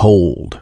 cold.